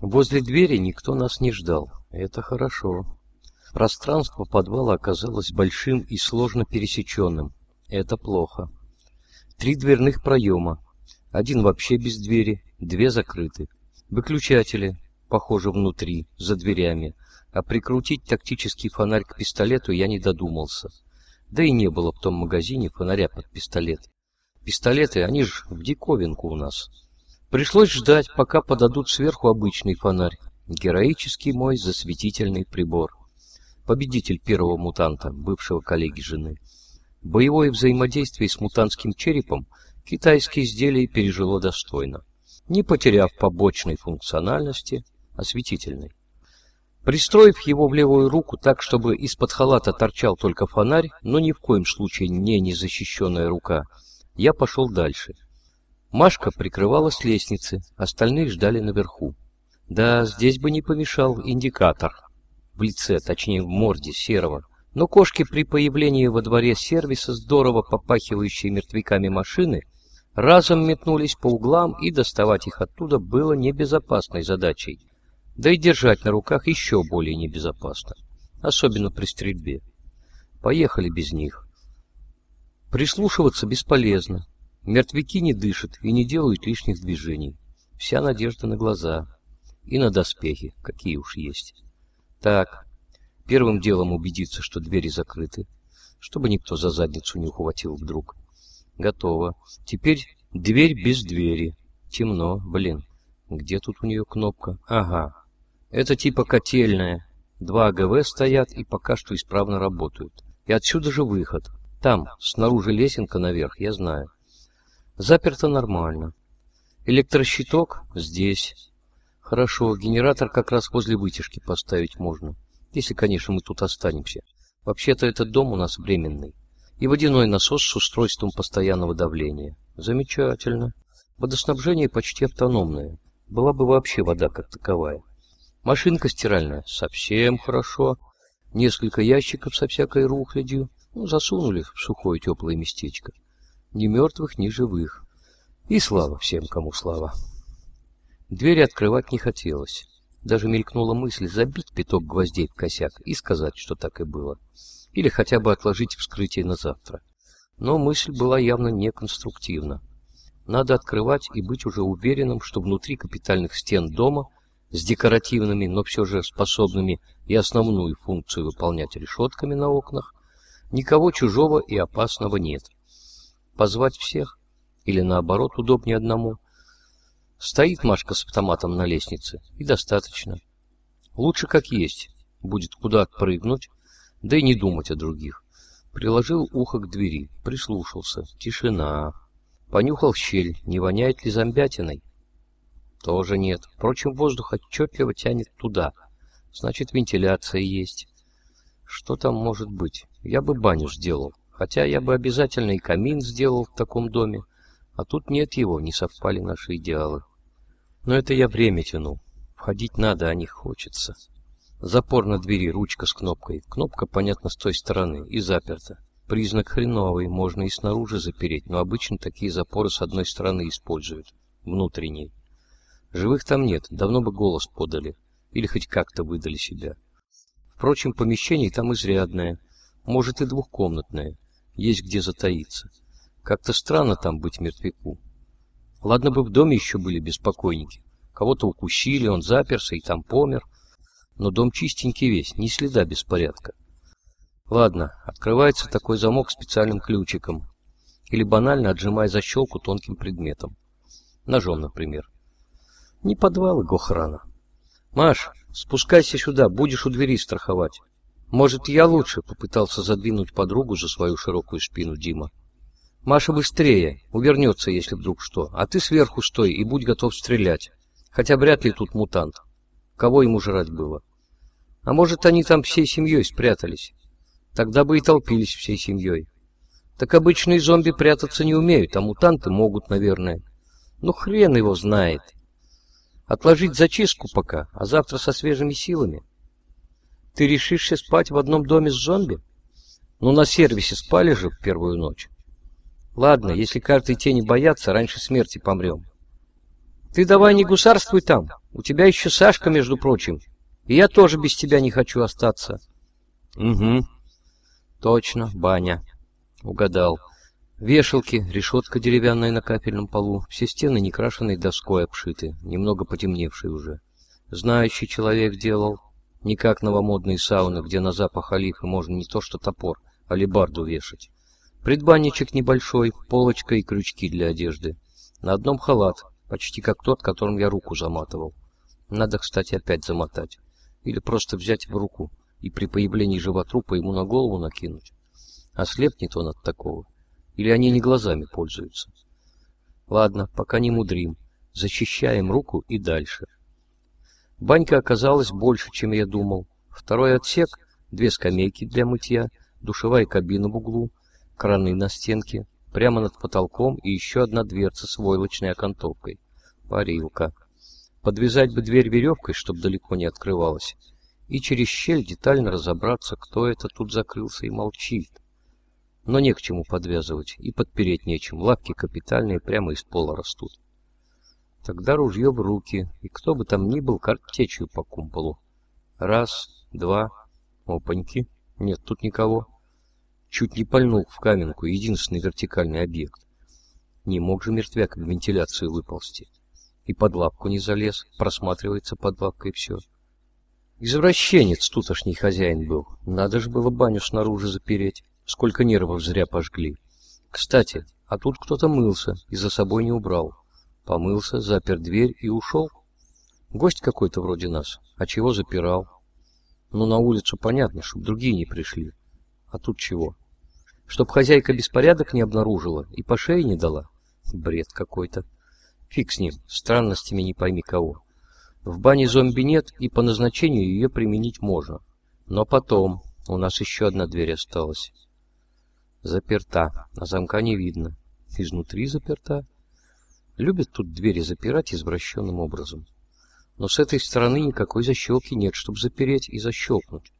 Возле двери никто нас не ждал. Это хорошо. Пространство подвала оказалось большим и сложно пересеченным. Это плохо. Три дверных проема. Один вообще без двери, две закрыты. Выключатели, похоже, внутри, за дверями. А прикрутить тактический фонарь к пистолету я не додумался. Да и не было в том магазине фонаря под пистолет. Пистолеты, они же в диковинку у нас. Пришлось ждать, пока подадут сверху обычный фонарь. Героический мой засветительный прибор. Победитель первого мутанта, бывшего коллеги жены. Боевое взаимодействие с мутантским черепом китайские изделия пережило достойно, не потеряв побочной функциональности, осветительной. Пристроив его в левую руку так, чтобы из-под халата торчал только фонарь, но ни в коем случае не незащищенная рука, я пошел дальше. Машка прикрывала с лестницы, остальные ждали наверху. Да, здесь бы не помешал индикатор. В лице, точнее в морде серого. Но кошки при появлении во дворе сервиса, здорово попахивающие мертвяками машины, разом метнулись по углам, и доставать их оттуда было небезопасной задачей. Да и держать на руках еще более небезопасно, особенно при стрельбе. Поехали без них. Прислушиваться бесполезно. Мертвяки не дышат и не делают лишних движений. Вся надежда на глаза и на доспехи, какие уж есть. Так, первым делом убедиться, что двери закрыты, чтобы никто за задницу не ухватил вдруг. Готово. Теперь дверь без двери. Темно, блин. Где тут у нее кнопка? Ага. Это типа котельная. Два АГВ стоят и пока что исправно работают. И отсюда же выход. Там, снаружи лесенка наверх, я знаю. Заперто нормально. Электрощиток здесь. Хорошо, генератор как раз возле вытяжки поставить можно. Если, конечно, мы тут останемся. Вообще-то этот дом у нас временный. И водяной насос с устройством постоянного давления. Замечательно. Водоснабжение почти автономное. Была бы вообще вода как таковая. Машинка стиральная. Совсем хорошо. Несколько ящиков со всякой рухлядью. Ну, засунули в сухое теплое местечко. Ни мертвых, ни живых. И слава всем, кому слава. Двери открывать не хотелось. Даже мелькнула мысль забить пяток гвоздей в косяк и сказать, что так и было. Или хотя бы отложить вскрытие на завтра. Но мысль была явно неконструктивна. Надо открывать и быть уже уверенным, что внутри капитальных стен дома с декоративными, но все же способными и основную функцию выполнять решетками на окнах, никого чужого и опасного нет. Позвать всех? Или наоборот, удобнее одному – Стоит Машка с автоматом на лестнице, и достаточно. Лучше как есть, будет куда прыгнуть, да и не думать о других. Приложил ухо к двери, прислушался. Тишина. Понюхал щель, не воняет ли зомбятиной? Тоже нет. Впрочем, воздух отчетливо тянет туда. Значит, вентиляция есть. Что там может быть? Я бы баню сделал. Хотя я бы обязательно и камин сделал в таком доме. А тут нет его, не совпали наши идеалы. Но это я время тяну. Входить надо, а не хочется. Запор на двери, ручка с кнопкой. Кнопка, понятно, с той стороны и заперта. Признак хреновый, можно и снаружи запереть, но обычно такие запоры с одной стороны используют, внутренней. Живых там нет, давно бы голос подали, или хоть как-то выдали себя. Впрочем, помещений там изрядное, может и двухкомнатное, есть где затаиться. Как-то странно там быть мертвяку. Ладно бы в доме еще были беспокойники. Кого-то укусили, он заперся и там помер. Но дом чистенький весь, ни следа беспорядка. Ладно, открывается такой замок специальным ключиком. Или банально отжимая защелку тонким предметом. Ножом, например. Не подвал и гохрана. Маш, спускайся сюда, будешь у двери страховать. Может, я лучше, попытался задвинуть подругу за свою широкую спину Дима. Маша быстрее, увернется, если вдруг что. А ты сверху стой и будь готов стрелять. Хотя вряд ли тут мутант. Кого ему жрать было? А может, они там всей семьей спрятались? Тогда бы и толпились всей семьей. Так обычные зомби прятаться не умеют, а мутанты могут, наверное. Ну, хрен его знает. Отложить зачистку пока, а завтра со свежими силами. Ты решишься спать в одном доме с зомби? Ну, на сервисе спали же в первую ночь. Ладно, если карты тени боятся, раньше смерти помрем. Ты давай не гусарствуй там. У тебя еще Сашка, между прочим. И я тоже без тебя не хочу остаться. Угу. Точно, баня. Угадал. Вешалки, решетка деревянная на капельном полу, все стены некрашенной доской обшиты, немного потемневшие уже. Знающий человек делал, не как новомодные сауны, где на запах олифы можно не то что топор, а лебарду вешать. Предбанничек небольшой, полочка и крючки для одежды. На одном халат, почти как тот, которым я руку заматывал. Надо, кстати, опять замотать. Или просто взять в руку и при появлении животрупа ему на голову накинуть. Ослепнет он от такого. Или они не глазами пользуются. Ладно, пока не мудрим. Защищаем руку и дальше. Банька оказалась больше, чем я думал. Второй отсек, две скамейки для мытья, душевая кабина в углу, краны на стенке, прямо над потолком и еще одна дверца с войлочной окантовкой. Парилка. Подвязать бы дверь веревкой, чтобы далеко не открывалась, и через щель детально разобраться, кто это тут закрылся и молчит. Но не к чему подвязывать, и подпереть нечем, лапки капитальные прямо из пола растут. Тогда ружье в руки, и кто бы там ни был, картечью по кумполу. Раз, два, опаньки, нет тут никого. Чуть не пальнул в каменку, единственный вертикальный объект. Не мог же мертвяк в вентиляцию выползти. И под лапку не залез, просматривается под лапкой все. Извращенец тутошний хозяин был. Надо же было баню снаружи запереть. Сколько нервов зря пожгли. Кстати, а тут кто-то мылся и за собой не убрал. Помылся, запер дверь и ушел. Гость какой-то вроде нас. А чего запирал? Ну, на улицу понятно, чтоб другие не пришли. А тут чего? Чтоб хозяйка беспорядок не обнаружила и по шее не дала? Бред какой-то. Фиг с ним, странностями не пойми кого. В бане зомби нет, и по назначению ее применить можно. Но потом, у нас еще одна дверь осталась. Заперта, а замка не видно. Изнутри заперта. Любят тут двери запирать извращенным образом. Но с этой стороны никакой защелки нет, чтобы запереть и защелкнуть.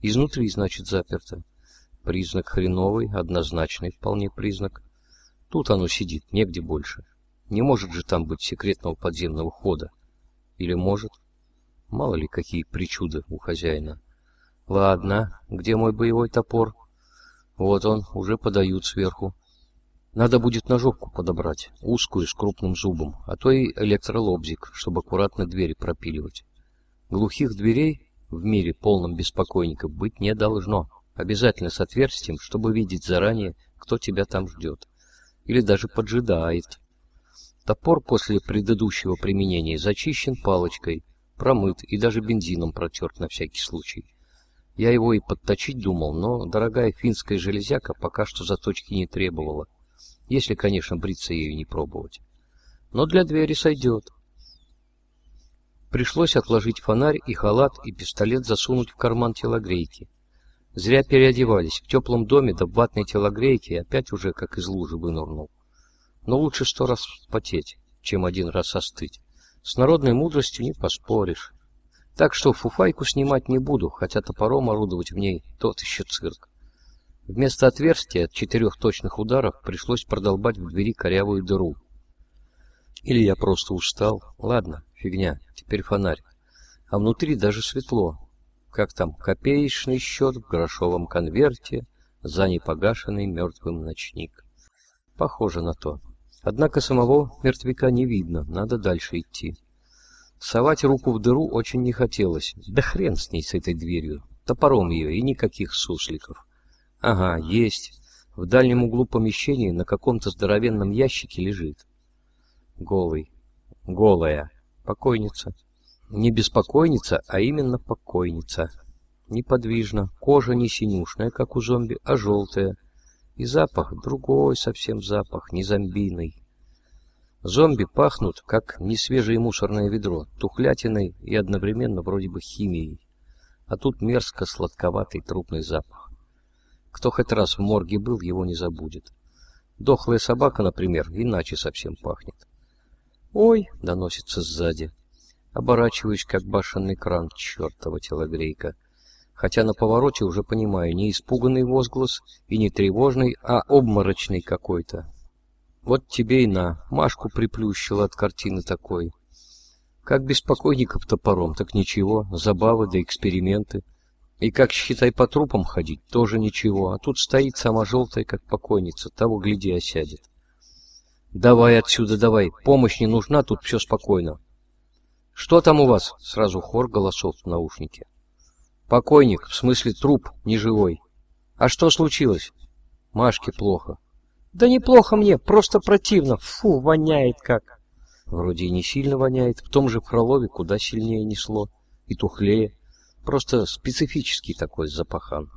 Изнутри, значит, заперто. Признак хреновый, однозначный вполне признак. Тут оно сидит, негде больше. Не может же там быть секретного подземного хода. Или может? Мало ли какие причуды у хозяина. Ладно, где мой боевой топор? Вот он, уже подают сверху. Надо будет ножовку подобрать, узкую, с крупным зубом, а то и электролобзик, чтобы аккуратно двери пропиливать. Глухих дверей в мире полном беспокойников быть не должно. Обязательно с отверстием, чтобы видеть заранее, кто тебя там ждет. Или даже поджидает. Топор после предыдущего применения зачищен палочкой, промыт и даже бензином протерт на всякий случай. Я его и подточить думал, но дорогая финская железяка пока что заточки не требовала, если, конечно, бриться ею не пробовать. Но для двери сойдет. Пришлось отложить фонарь и халат, и пистолет засунуть в карман телогрейки. Зря переодевались. В теплом доме да в ватной телогрейке и опять уже как из лужи вынырнул. Но лучше сто раз потеть, чем один раз остыть. С народной мудростью не поспоришь. Так что фуфайку снимать не буду, хотя топором орудовать в ней тот еще цирк. Вместо отверстия от четырех точных ударов пришлось продолбать в двери корявую дыру. Или я просто устал. Ладно, фигня, теперь фонарь. А внутри даже светло. Как там, копеечный счет в грошовом конверте за непогашенный мертвым ночник. Похоже на то. Однако самого мертвяка не видно, надо дальше идти. Совать руку в дыру очень не хотелось. Да хрен с ней, с этой дверью. Топором ее и никаких сусликов. Ага, есть. В дальнем углу помещения на каком-то здоровенном ящике лежит. Голый. Голая. Покойница. Не беспокойница, а именно покойница. Неподвижно. Кожа не синюшная, как у зомби, а желтая. И запах другой совсем запах, не зомбиный. Зомби пахнут, как несвежее мусорное ведро, тухлятиной и одновременно вроде бы химией. А тут мерзко сладковатый трупный запах. Кто хоть раз в морге был, его не забудет. Дохлая собака, например, иначе совсем пахнет. «Ой!» — доносится сзади. Оборачиваюсь, как башенный кран, чертова телогрейка. Хотя на повороте уже понимаю, не испуганный возглас и не тревожный, а обморочный какой-то. Вот тебе и на, Машку приплющила от картины такой. Как без покойников топором, так ничего, забавы да эксперименты. И как, считай, по трупам ходить, тоже ничего, а тут стоит сама желтая, как покойница, того, гляди, осядет. «Давай отсюда, давай, помощь не нужна, тут все спокойно». «Что там у вас?» — сразу хор голосов в наушнике. «Покойник, в смысле труп, не живой». «А что случилось?» «Машке плохо». «Да неплохо мне, просто противно, фу, воняет как». Вроде и не сильно воняет, в том же Фролове куда сильнее несло, и тухлее. Просто специфический такой запахан.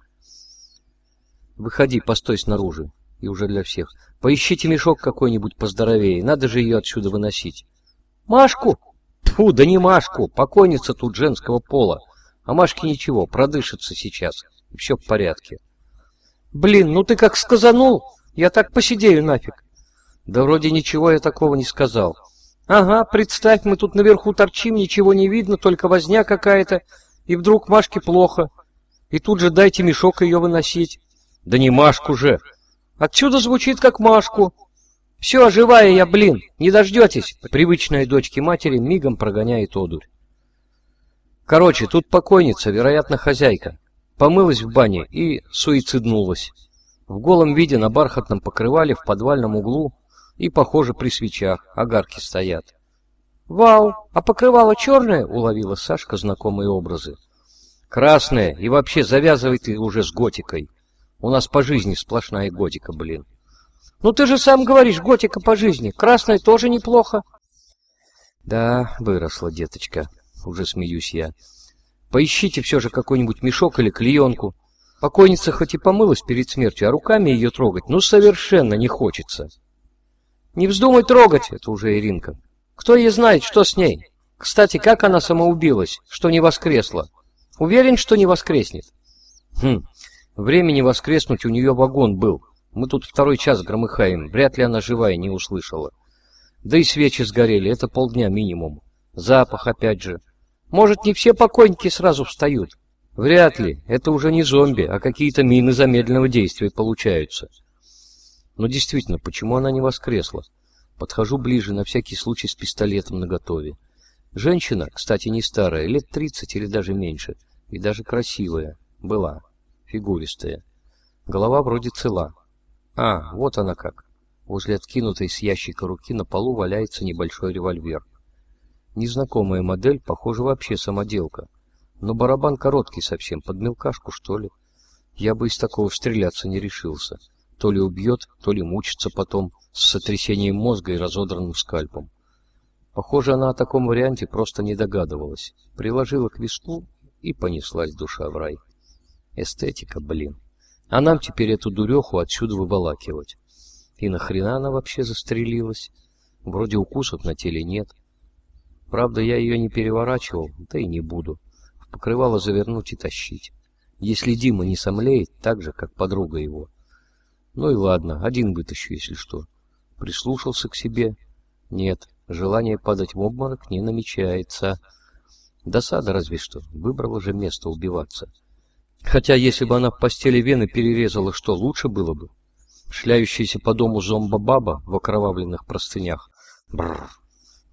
Выходи, постой снаружи. И уже для всех. Поищите мешок какой-нибудь поздоровее. Надо же ее отсюда выносить. Машку? Фу, да не Машку. Покойница тут женского пола. А Машке ничего, продышится сейчас. И все в порядке. Блин, ну ты как сказанул. Я так посидею нафиг. Да вроде ничего я такого не сказал. Ага, представь, мы тут наверху торчим, ничего не видно, только возня какая-то и вдруг Машке плохо. И тут же дайте мешок ее выносить. Да не Машку же. Отсюда звучит как Машку. Все, живая я, блин, не дождетесь. Привычная дочки матери мигом прогоняет одурь. Короче, тут покойница, вероятно, хозяйка. Помылась в бане и суициднулась. В голом виде на бархатном покрывале в подвальном углу и, похоже, при свечах огарки стоят. «Вау! А покрывало черное?» — уловила Сашка знакомые образы. «Красное! И вообще завязывай ты уже с готикой. У нас по жизни сплошная готика, блин». «Ну ты же сам говоришь, готика по жизни. Красное тоже неплохо». «Да, выросла деточка. Уже смеюсь я. Поищите все же какой-нибудь мешок или клеенку. Покойница хоть и помылась перед смертью, а руками ее трогать, ну совершенно не хочется». «Не вздумай трогать!» — это уже Иринка. Кто ей знает, что с ней? Кстати, как она самоубилась, что не воскресла? Уверен, что не воскреснет. Хм, времени воскреснуть у нее вагон был. Мы тут второй час громыхаем, вряд ли она живая не услышала. Да и свечи сгорели, это полдня минимум. Запах опять же. Может, не все покойники сразу встают? Вряд ли, это уже не зомби, а какие-то мины замедленного действия получаются. Но действительно, почему она не воскресла? Подхожу ближе, на всякий случай с пистолетом наготове. Женщина, кстати, не старая, лет тридцать или даже меньше, и даже красивая. Была. Фигуристая. Голова вроде цела. А, вот она как. Возле откинутой с ящика руки на полу валяется небольшой револьвер. Незнакомая модель, похоже, вообще самоделка. Но барабан короткий совсем, под мелкашку, что ли. Я бы из такого стреляться не решился. То ли убьет, то ли мучится потом с сотрясением мозга и разодранным скальпом. Похоже, она о таком варианте просто не догадывалась. Приложила к виску и понеслась душа в рай. Эстетика, блин. А нам теперь эту дуреху отсюда выволакивать. И нахрена она вообще застрелилась? Вроде укусов на теле нет. Правда, я ее не переворачивал, да и не буду. В покрывало завернуть и тащить. Если Дима не сомлеет, так же, как подруга его. Ну и ладно, один вытащу, если что. Прислушался к себе. Нет, желание падать в обморок не намечается. Досада разве что, выбрала же место убиваться. Хотя, если бы она в постели вены перерезала, что лучше было бы? Шляющаяся по дому зомба-баба в окровавленных простынях. Бррр.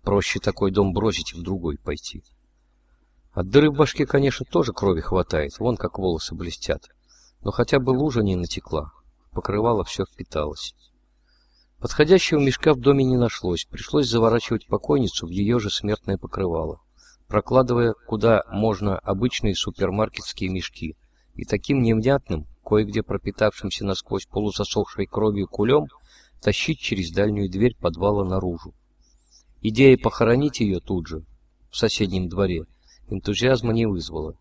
Проще такой дом бросить и в другой пойти. От дыры в башке, конечно, тоже крови хватает, вон как волосы блестят. Но хотя бы лужа не натекла, покрывало все впиталось. Подходящего мешка в доме не нашлось, пришлось заворачивать покойницу в ее же смертное покрывало, прокладывая куда можно обычные супермаркетские мешки, и таким невнятным, кое-где пропитавшимся насквозь полузасохшей кровью кулем, тащить через дальнюю дверь подвала наружу. Идея похоронить ее тут же, в соседнем дворе, энтузиазма не вызвала.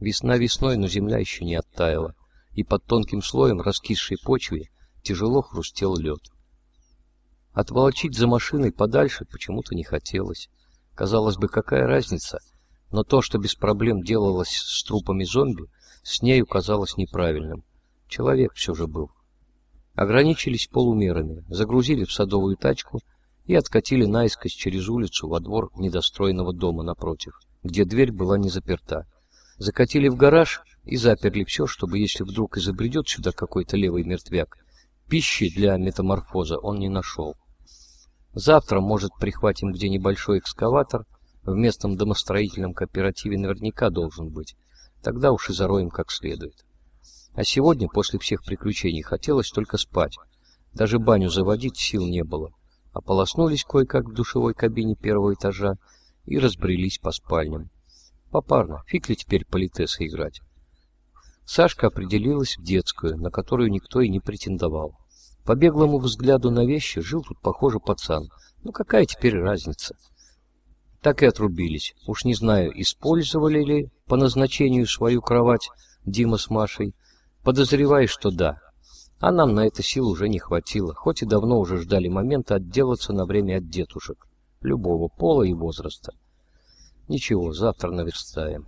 Весна весной, но земля еще не оттаяла, и под тонким слоем раскисшей почве тяжело хрустел лед. Отволочить за машиной подальше почему-то не хотелось. Казалось бы, какая разница, но то, что без проблем делалось с трупами зомби, с нею казалось неправильным. Человек все же был. Ограничились полумерами, загрузили в садовую тачку и откатили наискось через улицу во двор недостроенного дома напротив, где дверь была не заперта. Закатили в гараж и заперли все, чтобы если вдруг и забредет сюда какой-то левый мертвяк, пищи для метаморфоза он не нашел. Завтра, может, прихватим где небольшой экскаватор, В местном домостроительном кооперативе наверняка должен быть. Тогда уж и зароем как следует. А сегодня, после всех приключений, хотелось только спать. Даже баню заводить сил не было. Ополоснулись кое-как в душевой кабине первого этажа и разбрелись по спальням. Попарно, фиг ли теперь политеса играть. Сашка определилась в детскую, на которую никто и не претендовал. По беглому взгляду на вещи жил тут, похоже, пацан. Ну какая теперь разница? Так и отрубились. Уж не знаю, использовали ли по назначению свою кровать Дима с Машей. Подозреваю, что да. А нам на это сил уже не хватило, хоть и давно уже ждали момента отделаться на время от детушек. Любого пола и возраста. Ничего, завтра наверстаем.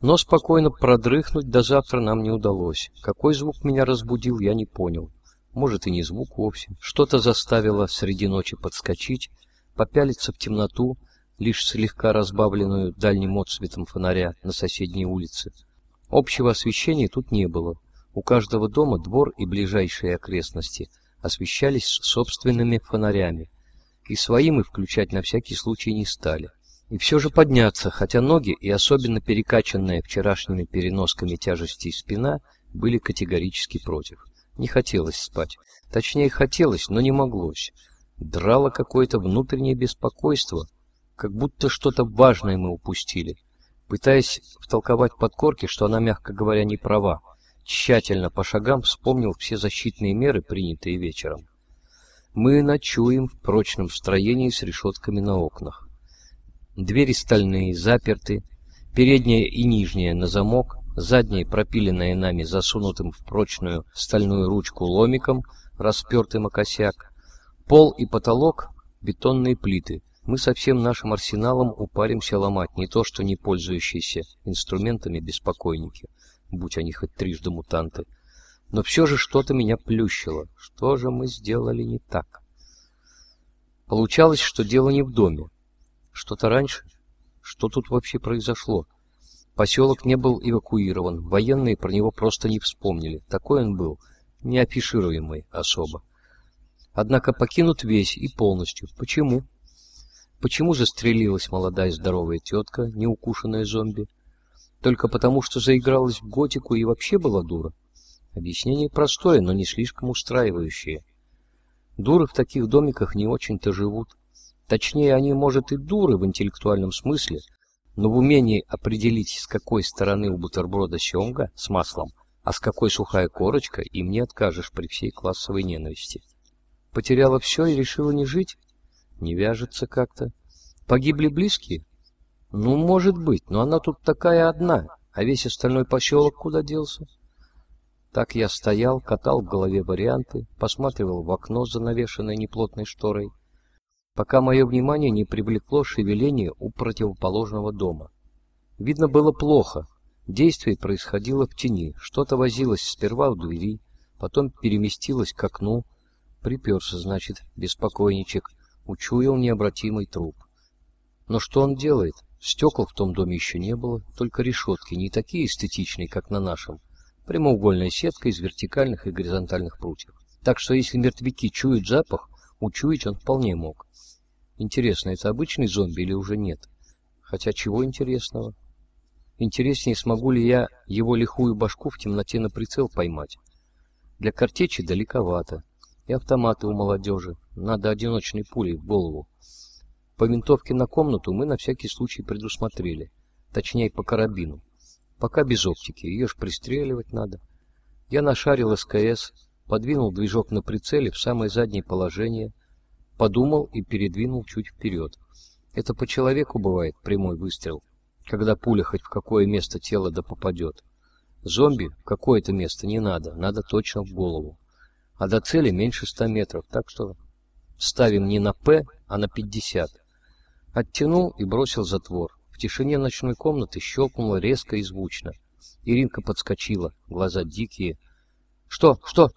Но спокойно продрыхнуть до завтра нам не удалось. Какой звук меня разбудил, я не понял. Может и не звук вовсе. Что-то заставило среди ночи подскочить, попялиться в темноту, лишь слегка разбавленную дальним отсветом фонаря на соседней улице. Общего освещения тут не было. У каждого дома двор и ближайшие окрестности освещались собственными фонарями, и свои мы включать на всякий случай не стали. И все же подняться, хотя ноги и особенно перекачанная вчерашними переносками тяжести спина были категорически против. Не хотелось спать. Точнее, хотелось, но не моглось. Драло какое-то внутреннее беспокойство, как будто что-то важное мы упустили. Пытаясь втолковать подкорке, что она, мягко говоря, не права, тщательно по шагам вспомнил все защитные меры, принятые вечером. Мы ночуем в прочном строении с решетками на окнах. Двери стальные, заперты, передняя и нижняя на замок, задняя пропиленная нами засунутым в прочную стальную ручку ломиком, распертым о косяк. Пол и потолок — бетонные плиты. Мы со всем нашим арсеналом упаримся ломать, не то что не пользующиеся инструментами беспокойники, будь они хоть трижды мутанты. Но все же что-то меня плющило. Что же мы сделали не так? Получалось, что дело не в доме. Что-то раньше? Что тут вообще произошло? Поселок не был эвакуирован, военные про него просто не вспомнили. Такой он был, неопишируемый особо. Однако покинут весь и полностью. Почему? Почему застрелилась молодая здоровая тетка, не укушенная зомби? Только потому, что заигралась в готику и вообще была дура? Объяснение простое, но не слишком устраивающее. Дуры в таких домиках не очень-то живут. Точнее, они, может, и дуры в интеллектуальном смысле, но в умении определить, с какой стороны у бутерброда семга с маслом, а с какой сухая корочка, им не откажешь при всей классовой ненависти. Потеряла все и решила не жить? Не вяжется как-то. Погибли близкие? Ну, может быть, но она тут такая одна, а весь остальной поселок куда делся? Так я стоял, катал в голове варианты, посматривал в окно, занавешенное неплотной шторой, пока мое внимание не привлекло шевеление у противоположного дома. Видно было плохо. Действие происходило в тени. Что-то возилось сперва в двери, потом переместилось к окну. Приперся, значит, беспокойничек. Учуял необратимый труп. Но что он делает? Стекол в том доме еще не было, только решетки, не такие эстетичные, как на нашем. Прямоугольная сетка из вертикальных и горизонтальных прутьев. Так что если мертвяки чуют запах, учуять он вполне мог. Интересно, это обычный зомби или уже нет? Хотя чего интересного? Интереснее, смогу ли я его лихую башку в темноте на прицел поймать. Для картечи далековато. И автоматы у молодежи. Надо одиночной пулей в голову. По винтовке на комнату мы на всякий случай предусмотрели. Точнее, по карабину. Пока без оптики, ее ж пристреливать надо. Я нашарил СКС, подвинул движок на прицеле в самое заднее положение, подумал и передвинул чуть вперед. Это по человеку бывает прямой выстрел, когда пуля хоть в какое место тела да попадет. Зомби в какое-то место не надо, надо точно в голову. А до цели меньше ста метров, так что ставим не на П, а на 50. Оттянул и бросил затвор. В тишине ночной комнаты щелкнуло резко и звучно. Иринка подскочила, глаза дикие. «Что? Что?»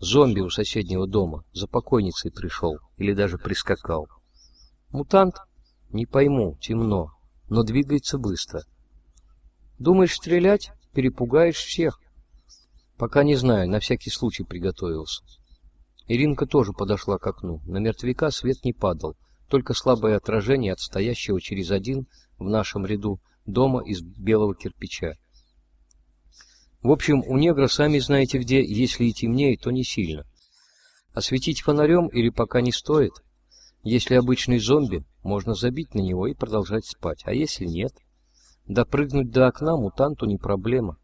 Зомби у соседнего дома. За покойницей пришел. Или даже прискакал. Мутант? Не пойму, темно. Но двигается быстро. Думаешь стрелять? Перепугаешь всех. Пока не знаю, на всякий случай приготовился. Иринка тоже подошла к окну. На мертвяка свет не падал. только слабое отражение от стоящего через один в нашем ряду дома из белого кирпича. В общем, у негра сами знаете где, если и темнеет, то не сильно. Осветить фонарем или пока не стоит. Если обычный зомби, можно забить на него и продолжать спать, а если нет, допрыгнуть до окна мутанту не проблема.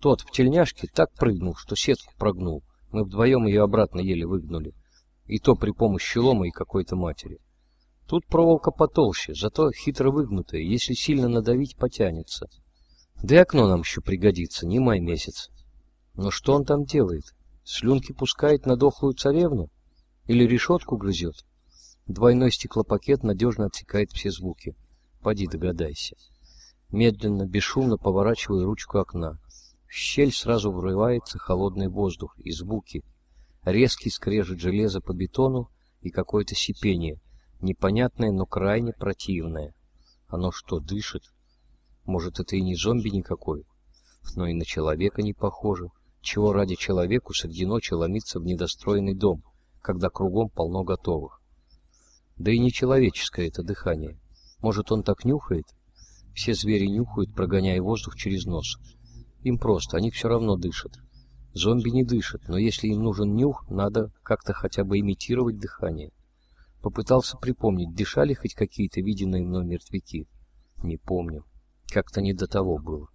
Тот в тельняшке так прыгнул, что сетку прогнул. Мы вдвоем ее обратно еле выгнули. И то при помощи лома и какой-то матери. Тут проволока потолще, зато хитро выгнутая, если сильно надавить, потянется. Да и окно нам еще пригодится, не май месяц. Но что он там делает? Слюнки пускает на дохлую царевну? Или решетку грызет? Двойной стеклопакет надежно отсекает все звуки. Поди догадайся. Медленно, бесшумно поворачиваю ручку окна. В щель сразу врывается холодный воздух и звуки. Резкий скрежет железа по бетону и какое-то сипение, непонятное, но крайне противное. Оно что, дышит? Может, это и не зомби никакой, но и на человека не похоже. Чего ради человеку среди ночи ломиться в недостроенный дом, когда кругом полно готовых? Да и не человеческое это дыхание. Может, он так нюхает? Все звери нюхают, прогоняя воздух через нос. Им просто, они все равно дышат. Зомби не дышат, но если им нужен нюх, надо как-то хотя бы имитировать дыхание. Попытался припомнить, дышали хоть какие-то виденные мной мертвяки. Не помню. Как-то не до того было.